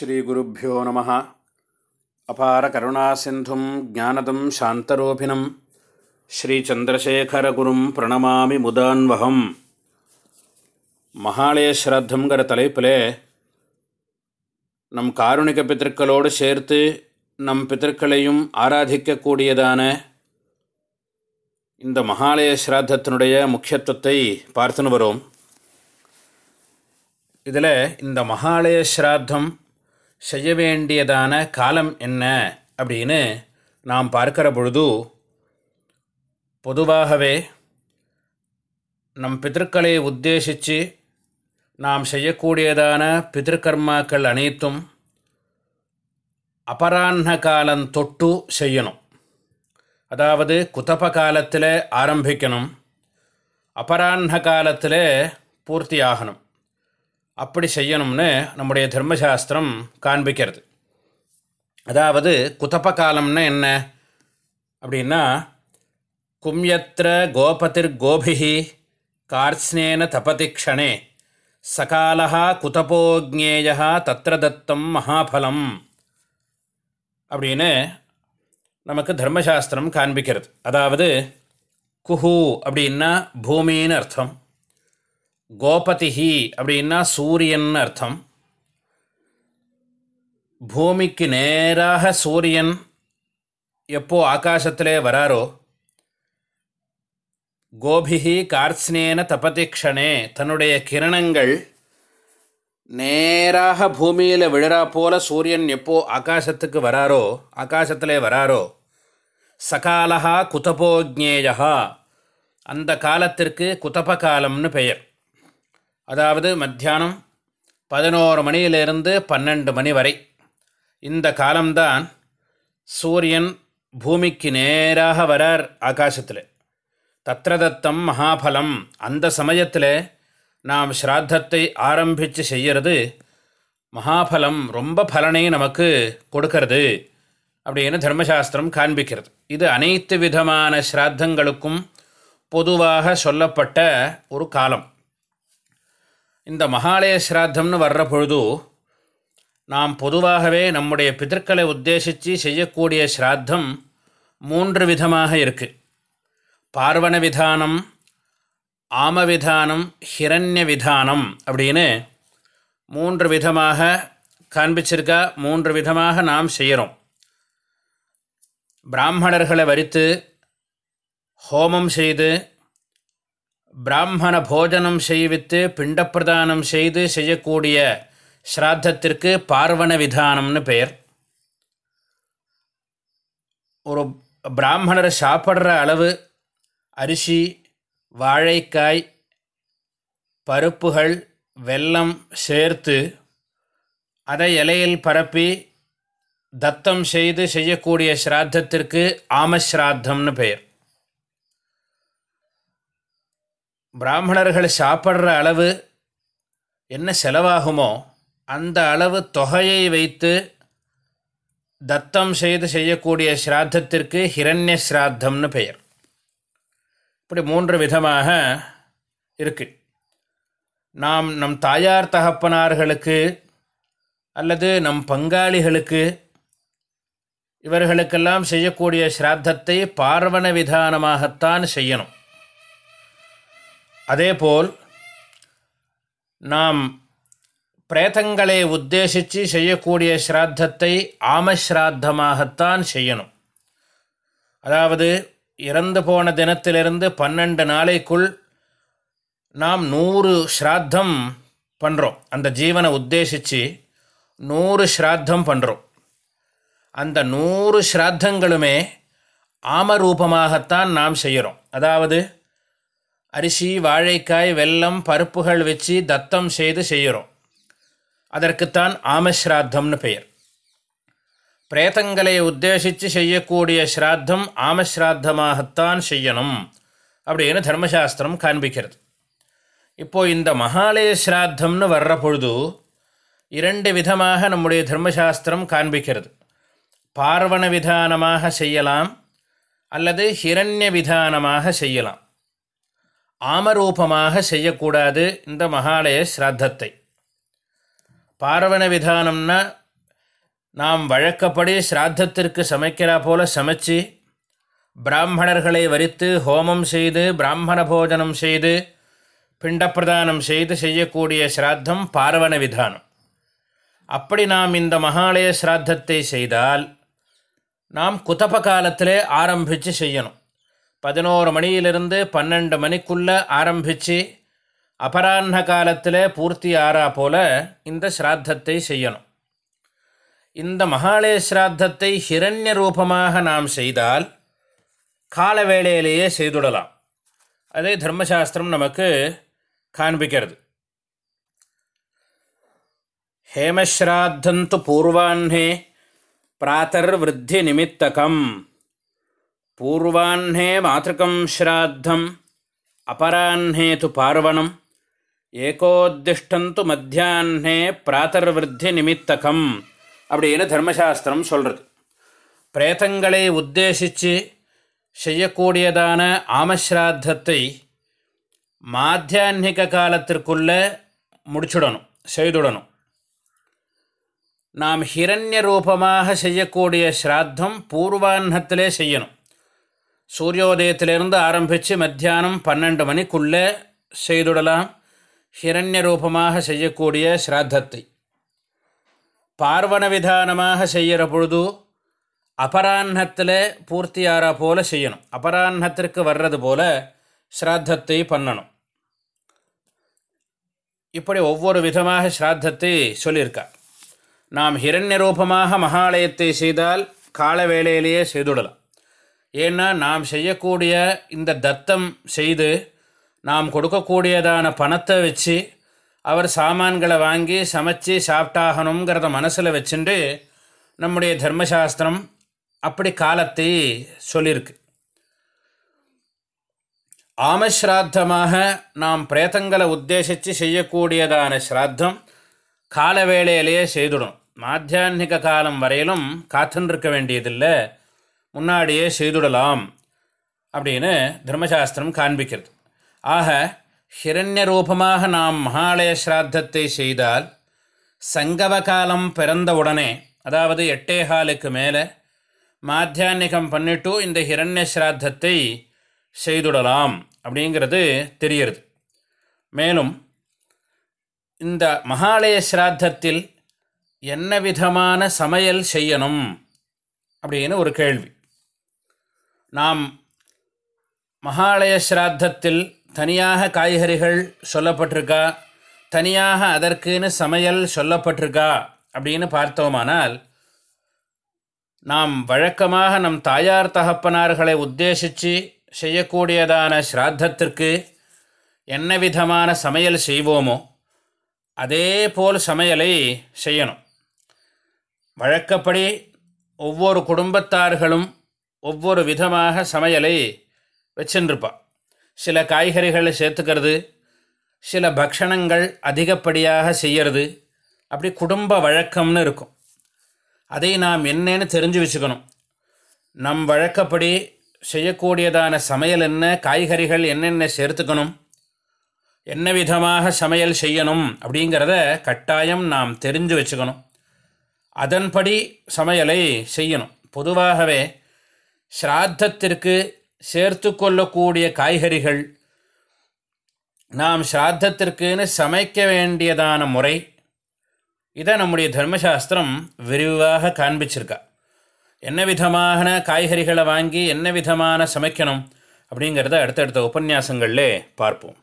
ஸ்ரீகுருப்போ நம. அபார கருணாசிந்தும் ஜானதம் சாந்தரூபிணம். ஸ்ரீச்சந்திரசேகரகுரும் பிரணமாமி முதான்வகம். மகாலய ஸ்ராத்தங்கிற தலைப்பில் நம் காருணிக பித்திருக்களோடு சேர்த்து நம் பித்திருக்களையும் ஆராதிக்கக்கூடியதான இந்த மகாலய ஸ்ராத்தத்தினுடைய முக்கியத்துவத்தை பார்த்துன்னு வரும். இதில் இந்த மகாலய ஸ்ராத்தம் செய்ய வேண்டியதான காலம் என்ன அப்படின்னு நாம் பார்க்கிற பொழுது பொதுவாகவே நம் பித்திருக்களை உத்தேசித்து நாம் செய்யக்கூடியதான பித்திருக்கர்மாக்கள் அனைத்தும் அபராண்ண காலம் தொட்டு செய்யணும். அதாவது குத்தப்ப காலத்தில் ஆரம்பிக்கணும் அபராண்ண காலத்தில் பூர்த்தி ஆகணும் அப்படி செய்யணும்னு நம்முடைய தர்மசாஸ்திரம் காண்பிக்கிறது. அதாவது குதப்ப காலம்னு என்ன? அப்படின்னா கும்யத்திர கோபதிர் கோபிஹி கார்ஸ்னேன தபதி க்ஷணே சகாலா குதபோஜ்ஞேயா தத்திர தத்தம் மகாபலம் அப்படின்னு நமக்கு தர்மசாஸ்திரம் காண்பிக்கிறது. அதாவது குஹு அப்படின்னா பூமின்னு அர்த்தம். கோபதிஹி அப்படின்னா சூரியன் அர்த்தம். பூமிக்கு நேராக சூரியன் எப்போ ஆகாசத்திலே வராரோ கோபிஹி கார்ஸ்னேன தபதிக்ஷணே தன்னுடைய கிரணங்கள் நேராக பூமியில் விழறா போல சூரியன் எப்போ ஆகாசத்துக்கு வராரோ ஆகாசத்திலே வராரோ சகாலஹா குதபோஜ்ஞேயா அந்த காலத்திற்கு குதப காலம்னு பெயர். அதாவது மத்தியானம் பதினோரு மணியிலிருந்து பன்னெண்டு மணி வரை. இந்த காலம்தான் சூரியன் பூமிக்கு நேராக வரார் ஆகாசத்தில். தத்ரதத்தம் மகாபலம். அந்த சமயத்தில் நாம் ஸ்ராத்தத்தை ஆரம்பித்து செய்கிறது மகாபலம் ரொம்ப பலனை நமக்கு கொடுக்கறது அப்படின்னு தர்மசாஸ்திரம் காண்பிக்கிறது. இது அனைத்து விதமான ஸ்ராத்தங்களுக்கும் பொதுவாக சொல்லப்பட்ட ஒரு காலம். இந்த மகாலய சிராத்தம்னு வர்ற பொழுது நாம் பொதுவாகவே நம்முடைய பிதற்களை உத்தேசித்து செய்யக்கூடிய சிராத்தம் மூன்று விதமாக இருக்குது பார்வண விதானம் ஆம விதானம் ஹிரண்ய விதானம் அப்படின்னு மூன்று விதமாக காண்பிச்சிருக்கா மூன்று விதமாக நாம் செய்கிறோம் பிராமணர்களை வரித்து ஹோமம் செய்து பிராமண போஜனம் செய்வித்து பிண்டப்பிரதானம் செய்து செய்யக்கூடிய ஸ்ராத்தத்திற்கு பார்வண விதானம்னு பெயர். ஒரு பிராமணர் சாப்பிட்ற அளவு அரிசி வாழைக்காய் பருப்புகள் வெல்லம் சேர்த்து அதை இலையில் பரப்பி தத்தம் செய்து செய்யக்கூடிய ஸ்ராத்தத்திற்கு ஆமஸ்ராத்தம்னு பெயர். பிராமணர்கள் சாப்பிட்ற அளவு என்ன செலவாகுமோ அந்த அளவு தொகையை வைத்து தத்தம் செய்து செய்யக்கூடிய ஸ்ராத்தத்திற்கு ஹிரண்ய ஸ்ராத்தம்னு பெயர். இப்படி மூன்று விதமாக இருக்குது நாம் நம் தாயார் தகப்பனார்களுக்கு அல்லது நம் பங்காளிகளுக்கு இவர்களுக்கெல்லாம் செய்யக்கூடிய ஸ்ராத்தத்தை பார்வண விதானமாகத்தான் செய்யணும். அதேபோல் நாம் பிரேதங்களை உத்தேசித்து செய்யக்கூடிய ஸ்ராத்தத்தை ஆமஸ்ராத்தமாகத்தான் செய்யணும். அதாவது இறந்து போன தினத்திலிருந்து பன்னெண்டு நாளைக்குள் நாம் நூறு ஸ்ராத்தம் பண்ணுறோம் அந்த ஜீவனை உத்தேசித்து நூறு ஸ்ராத்தம் பண்ணுறோம் அந்த நூறு ஸ்ராத்தங்களுமே ஆமரூபமாகத்தான் நாம் செய்கிறோம் அதாவது அரிசி வாழைக்காய் வெல்லம் பருப்புகள் வச்சு தத்தம் செய்து செய்கிறோம். அதற்குத்தான் ஆமஸ்ராத்தம்னு பெயர். பிரேதங்களை உத்தேசித்து செய்யக்கூடிய ஸ்ராத்தம் ஆமஸ்ராத்தமாகத்தான் செய்யணும் அப்படின்னு தர்மசாஸ்திரம் காண்பிக்கிறது. இப்போது இந்த மகாலய ஸ்ராத்தம்னு வர்ற பொழுது இரண்டு விதமாக நம்முடைய தர்மசாஸ்திரம் காண்பிக்கிறது. பார்வண விதானமாக செய்யலாம் அல்லது ஹிரண்ய விதானமாக செய்யலாம். ஆமரூபமாக செய்யக்கூடாது இந்த மகாலய ஸ்ராத்தத்தை பார்வண விதானம்னா நாம் வழக்கப்படி ஸ்ராத்தத்திற்கு சமைக்கிறா போல சமைச்சு பிராமணர்களை வரித்து ஹோமம் செய்து பிராமண போஜனம் செய்து பிண்டப்பிரதானம் செய்து செய்யக்கூடிய ஸ்ராத்தம் பார்வண விதானம் அப்படி நாம் இந்த மகாலய ஸ்ராத்தத்தை செய்தால் நாம் குதப்ப காலத்திலே ஆரம்பித்து செய்யணும். பதினோரு மணியிலிருந்து பன்னெண்டு மணிக்குள்ளே ஆரம்பித்து அபராஹ்ன காலத்தில் பூர்த்தி ஆறா போல இந்த ஸ்ராத்தத்தை செய்யணும். இந்த மகாலய ஸ்ராத்தத்தை ஹிரண்ய ரூபமாக நாம் செய்தால் கால வேளையிலேயே செய்துடலாம். அதே தர்மசாஸ்திரம் நமக்கு காண்பிக்கிறது. ஹேமஸ்ராத்தந்து பூர்வாஹ்னே பிராத்தர்விருத்தி நிமித்தகம். பூர்வாஹ்னே மாத்திருக்கம் ஸ்ராத்தம் அபராஹ்னே து பார்வணம் ஏகோத்திஷ்டந்து மத்தியாஹ்னே பிராத்தர்விருத்தி நிமித்தகம் அப்படின்னு தர்மசாஸ்திரம் சொல்கிறது பிரேதங்களை உத்தேசித்து செய்யக்கூடியதான ஆமஸ்ராத்தத்தை மாத்தியான்மிக காலத்திற்குள்ளே முடிச்சுடணும் செய்துடணும். நாம் ஹிரண்ய ரூபமாக செய்யக்கூடிய ஸ்ராத்தம் பூர்வான்னத்திலே செய்யணும். சூரியோதயத்திலிருந்து ஆரம்பித்து மத்தியானம் பன்னெண்டு மணிக்குள்ளே செய்துடலாம். ஹிரண்ய ரூபமாக செய்யக்கூடிய ஸ்ராத்தத்தை. பார்வண விதானமாக செய்கிற பொழுது அபராஹத்தில் பூர்த்தியாரா போல செய்யணும். அபராஹத்திற்கு வர்றது போல ஸ்ராத்தத்தை பண்ணணும். இப்படி ஒவ்வொரு விதமாக ஸ்ராத்தத்தை சொல்லியிருக்கா நாம் ஹிரண்ய ரூபமாக மகாலயத்தை செய்தால் கால வேளையிலேயே செய்துடலாம். ஏன்னா நாம் செய்யக்கூடிய இந்த தத்தம் செய்து நாம் கொடுக்கக்கூடியதான பணத்தை வச்சு அவர் சாமான்களை வாங்கி சமைச்சு சாப்பிட்டாகணுங்கிறத மனசில் வச்சுட்டு நம்முடைய தர்மசாஸ்திரம் அப்படி காலத்தை சொல்லியிருக்கு ஆமஸ்ராத்தமாக நாம் பிரேத்தங்களை உத்தேசித்து செய்யக்கூடியதான ஸ்ராத்தம் கால வேளையிலேயே செய்துடும். மாத்தியான்மிக காலம் வரையிலும் காத்துருக்க வேண்டியதில்லை. முன்னாடியே செய்துடலாம் அப்படின்னு தர்மசாஸ்திரம் காண்பிக்கிறது. ஆக ஹிரண்ய ரூபமாக நாம் மகாலய ஸ்ராத்தத்தை செய்தால் சங்கவ காலம் பிறந்தவுடனே அதாவது எட்டே காலுக்கு மேலே மாத்தியான்மிகம் பண்ணிட்டு இந்த ஹிரண்ய ஸ்ராத்தத்தை செய்துடலாம் அப்படிங்கிறது தெரிகிறது. மேலும் இந்த மகாலய ஸ்ராத்தத்தில் என்ன விதமான சமையல் செய்யணும் அப்படின்னு ஒரு கேள்வி. நாம் மகாலய ஸ்ராத்தத்தில் தனியாக காய்கறிகள் சொல்லப்பட்டிருக்கா? தனியாக அதற்குன்னு சமையல் சொல்லப்பட்டிருக்கா? அப்படின்னு பார்த்தோமானால் நாம் வழக்கமாக நம் தாயார் தகப்பனார்களை உத்தேசித்து செய்யக்கூடியதான ஸ்ராத்தத்திற்கு என்ன விதமான சமையல் செய்வோமோ அதே போல் சமையலை செய்யணும். வழக்கப்படி ஒவ்வொரு குடும்பத்தார்களும் ஒவ்வொரு விதமாக சமையலை வச்சுருப்பா சில காய்கறிகளை சேர்த்துக்கிறது சில பக்ஷணங்கள் அதிகப்படியாக செய்கிறது அப்படி குடும்ப வழக்கம்னு இருக்கும். அதை நாம் என்னன்னு தெரிஞ்சு வச்சுக்கணும். நம் வழக்கப்படி செய்யக்கூடியதான சமையல் என்ன காய்கறிகள் என்னென்ன சேர்த்துக்கணும் என்ன விதமாக சமையல் செய்யணும் அப்படிங்கிறத கட்டாயம் நாம் தெரிஞ்சு வச்சுக்கணும். அதன்படி சமையலை செய்யணும். பொதுவாகவே ஸ்ராத்தத்திற்கு சேர்த்து கொள்ளக்கூடிய காய்கறிகள். நாம் ஸ்ராத்தத்திற்குன்னு சமைக்க வேண்டியதான முறை இதை நம்முடைய தர்மசாஸ்திரம் விரிவாக காண்பிச்சிருக்கா. என்ன விதமான காய்கறிகளை வாங்கி என்ன விதமான சமைக்கணும் அப்படிங்கிறத அடுத்தடுத்த உபன்யாசங்களில் பார்ப்போம்.